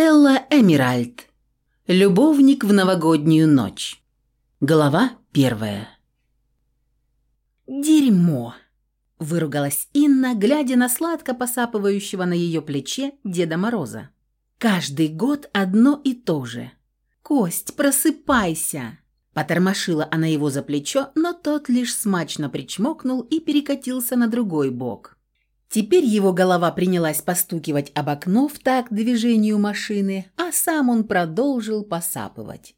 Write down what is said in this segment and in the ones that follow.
Стелла Эмиральд. Любовник в новогоднюю ночь. Глава первая. «Дерьмо!» – выругалась Инна, глядя на сладко посапывающего на ее плече Деда Мороза. «Каждый год одно и то же. Кость, просыпайся!» Потормошила она его за плечо, но тот лишь смачно причмокнул и перекатился на другой бок. Теперь его голова принялась постукивать об окно в такт движению машины, а сам он продолжил посапывать.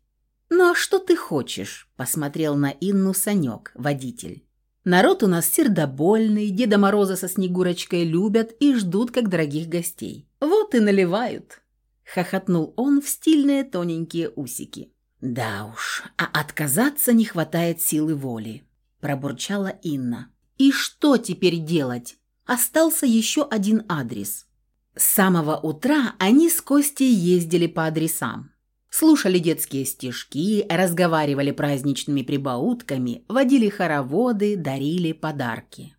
«Ну а что ты хочешь?» – посмотрел на Инну Санек, водитель. «Народ у нас сердобольный, Деда Мороза со Снегурочкой любят и ждут, как дорогих гостей. Вот и наливают!» – хохотнул он в стильные тоненькие усики. «Да уж, а отказаться не хватает силы воли», – пробурчала Инна. «И что теперь делать?» Остался еще один адрес. С самого утра они с Костей ездили по адресам. Слушали детские стишки, разговаривали праздничными прибаутками, водили хороводы, дарили подарки.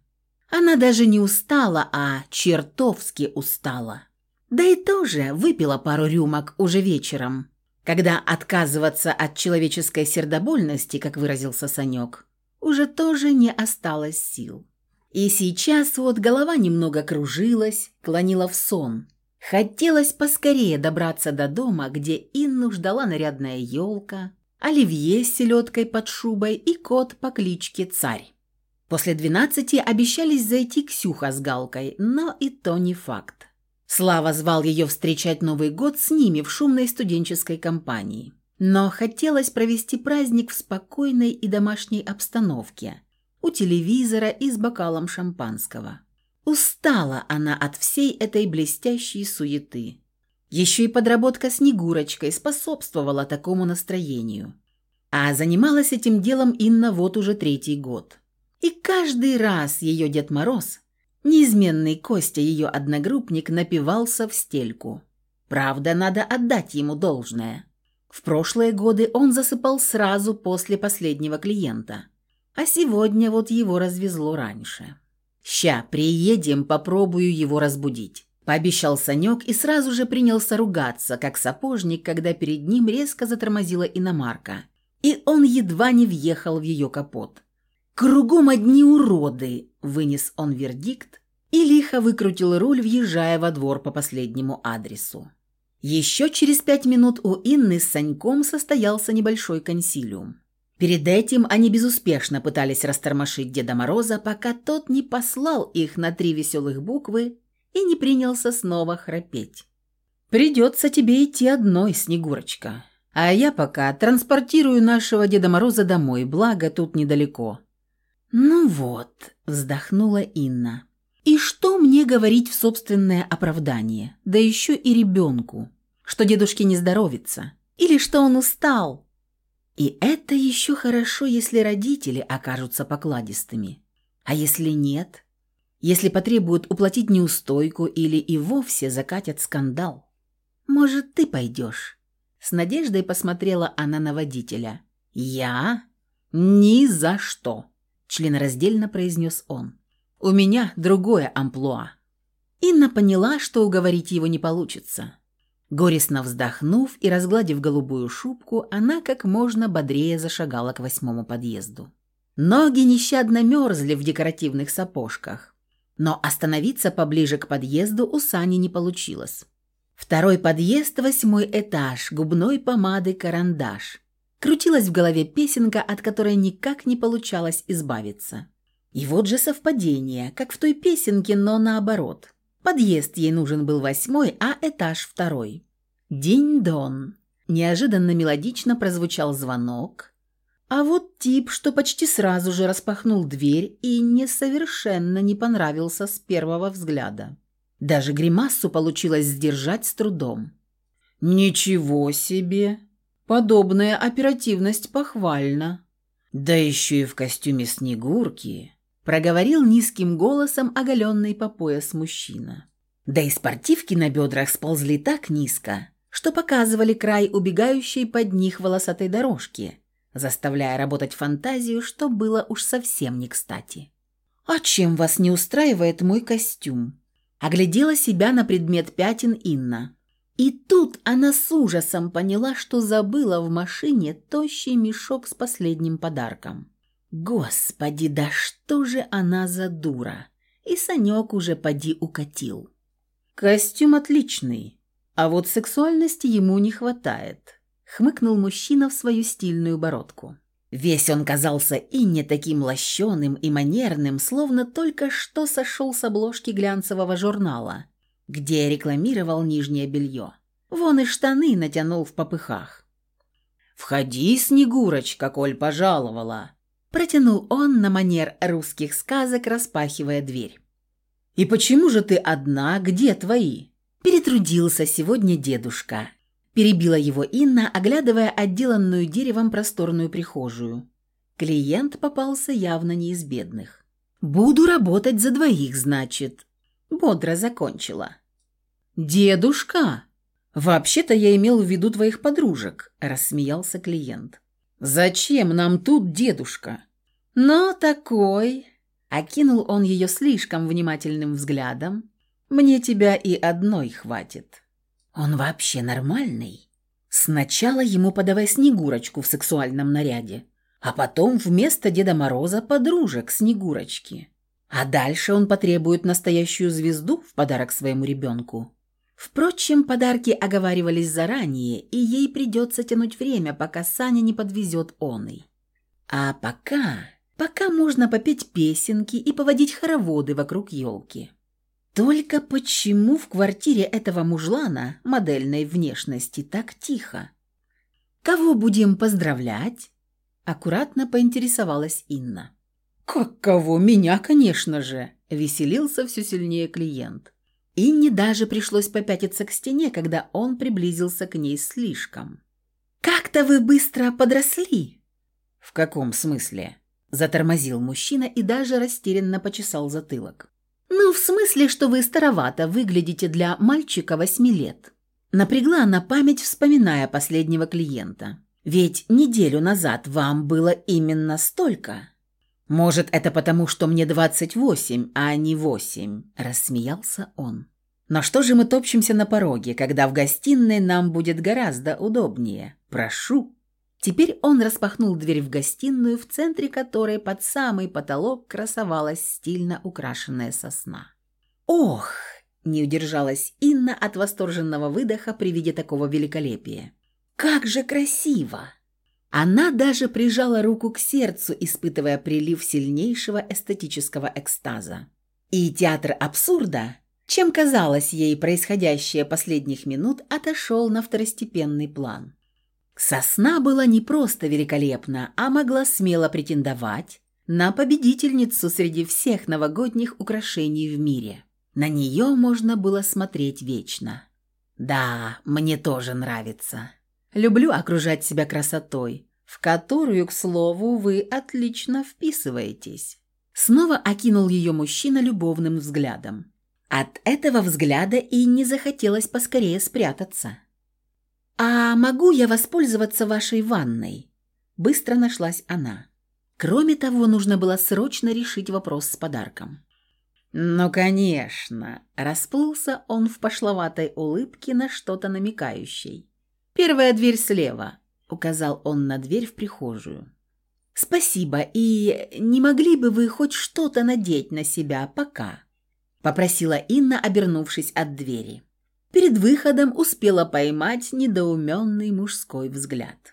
Она даже не устала, а чертовски устала. Да и тоже выпила пару рюмок уже вечером, когда отказываться от человеческой сердобольности, как выразился Санек, уже тоже не осталось сил. И сейчас вот голова немного кружилась, клонила в сон. Хотелось поскорее добраться до дома, где Инну ждала нарядная елка, оливье с селедкой под шубой и кот по кличке Царь. После двенадцати обещались зайти Ксюха с Галкой, но и то не факт. Слава звал ее встречать Новый год с ними в шумной студенческой компании. Но хотелось провести праздник в спокойной и домашней обстановке, у телевизора и с бокалом шампанского. Устала она от всей этой блестящей суеты. Еще и подработка Снегурочкой способствовала такому настроению. А занималась этим делом Инна вот уже третий год. И каждый раз ее Дед Мороз, неизменный Костя, ее одногруппник, напивался в стельку. Правда, надо отдать ему должное. В прошлые годы он засыпал сразу после последнего клиента – а сегодня вот его развезло раньше. «Ща, приедем, попробую его разбудить», – пообещал Санек и сразу же принялся ругаться, как сапожник, когда перед ним резко затормозила иномарка, и он едва не въехал в ее капот. «Кругом одни уроды», – вынес он вердикт и лихо выкрутил руль, въезжая во двор по последнему адресу. Еще через пять минут у Инны с Саньком состоялся небольшой консилиум. Перед этим они безуспешно пытались растормошить Деда Мороза, пока тот не послал их на три веселых буквы и не принялся снова храпеть. «Придется тебе идти одной, Снегурочка. А я пока транспортирую нашего Деда Мороза домой, благо тут недалеко». «Ну вот», — вздохнула Инна. «И что мне говорить в собственное оправдание? Да еще и ребенку. Что дедушке не здоровится. Или что он устал. И это еще хорошо, если родители окажутся покладистыми. А если нет? Если потребуют уплатить неустойку или и вовсе закатят скандал? Может, ты пойдешь?» С надеждой посмотрела она на водителя. «Я? Ни за что!» Членораздельно произнес он. «У меня другое амплуа». Инна поняла, что уговорить его не получится. Горестно вздохнув и разгладив голубую шубку, она как можно бодрее зашагала к восьмому подъезду. Ноги нещадно мерзли в декоративных сапожках, но остановиться поближе к подъезду у Сани не получилось. Второй подъезд, восьмой этаж, губной помады карандаш. Крутилась в голове песенка, от которой никак не получалось избавиться. И вот же совпадение, как в той песенке, но наоборот. Подъезд ей нужен был восьмой, а этаж второй. День-дон. Неожиданно мелодично прозвучал звонок. А вот тип, что почти сразу же распахнул дверь и не совершенно не понравился с первого взгляда. Даже гримасу получилось сдержать с трудом. «Ничего себе! Подобная оперативность похвальна. Да еще и в костюме Снегурки проговорил низким голосом оголенный по пояс мужчина. Да и спортивки на бедрах сползли так низко, что показывали край убегающей под них волосатой дорожки, заставляя работать фантазию, что было уж совсем не кстати. «А чем вас не устраивает мой костюм?» Оглядела себя на предмет пятен Инна. И тут она с ужасом поняла, что забыла в машине тощий мешок с последним подарком. Господи, да что же она за дура! И Санек уже поди укатил. Костюм отличный, а вот сексуальности ему не хватает, хмыкнул мужчина в свою стильную бородку. Весь он казался и не таким лощеным и манерным, словно только что сошел с обложки глянцевого журнала, где рекламировал нижнее белье. Вон и штаны натянул в попыхах. «Входи, Снегурочка, коль пожаловала!» Протянул он на манер русских сказок, распахивая дверь. «И почему же ты одна? Где твои?» Перетрудился сегодня дедушка. Перебила его Инна, оглядывая отделанную деревом просторную прихожую. Клиент попался явно не из бедных. «Буду работать за двоих, значит». Бодро закончила. «Дедушка!» «Вообще-то я имел в виду твоих подружек», – рассмеялся клиент. «Зачем нам тут дедушка?» «Но такой...» – окинул он ее слишком внимательным взглядом. «Мне тебя и одной хватит». Он вообще нормальный? Сначала ему подавай Снегурочку в сексуальном наряде, а потом вместо Деда Мороза подружек Снегурочки. А дальше он потребует настоящую звезду в подарок своему ребенку. Впрочем, подарки оговаривались заранее, и ей придется тянуть время, пока Саня не подвезет оный. А пока... Пока можно попеть песенки и поводить хороводы вокруг елки. Только почему в квартире этого мужлана модельной внешности так тихо? Кого будем поздравлять? Аккуратно поинтересовалась Инна. «Как кого? Меня, конечно же!» – веселился все сильнее клиент. Инне даже пришлось попятиться к стене, когда он приблизился к ней слишком. «Как-то вы быстро подросли!» «В каком смысле?» – затормозил мужчина и даже растерянно почесал затылок. «Ну, в смысле, что вы старовато выглядите для мальчика восьми лет». Напрягла на память, вспоминая последнего клиента. «Ведь неделю назад вам было именно столько». «Может, это потому, что мне двадцать восемь, а не восемь?» – рассмеялся он. «Но что же мы топчемся на пороге, когда в гостиной нам будет гораздо удобнее? Прошу». Теперь он распахнул дверь в гостиную, в центре которой под самый потолок красовалась стильно украшенная сосна. «Ох!» – не удержалась Инна от восторженного выдоха при виде такого великолепия. «Как же красиво!» Она даже прижала руку к сердцу, испытывая прилив сильнейшего эстетического экстаза. И театр абсурда, чем казалось ей происходящее последних минут, отошел на второстепенный план. Сосна была не просто великолепна, а могла смело претендовать на победительницу среди всех новогодних украшений в мире. На нее можно было смотреть вечно. Да, мне тоже нравится. Люблю окружать себя красотой, в которую, к слову, вы отлично вписываетесь. Снова окинул ее мужчина любовным взглядом. От этого взгляда и не захотелось поскорее спрятаться. «А могу я воспользоваться вашей ванной?» Быстро нашлась она. Кроме того, нужно было срочно решить вопрос с подарком. «Ну, конечно!» – расплылся он в пошловатой улыбке на что-то намекающей. «Первая дверь слева», – указал он на дверь в прихожую. «Спасибо, и не могли бы вы хоть что-то надеть на себя пока?» – попросила Инна, обернувшись от двери. Перед выходом успела поймать недоуменный мужской взгляд.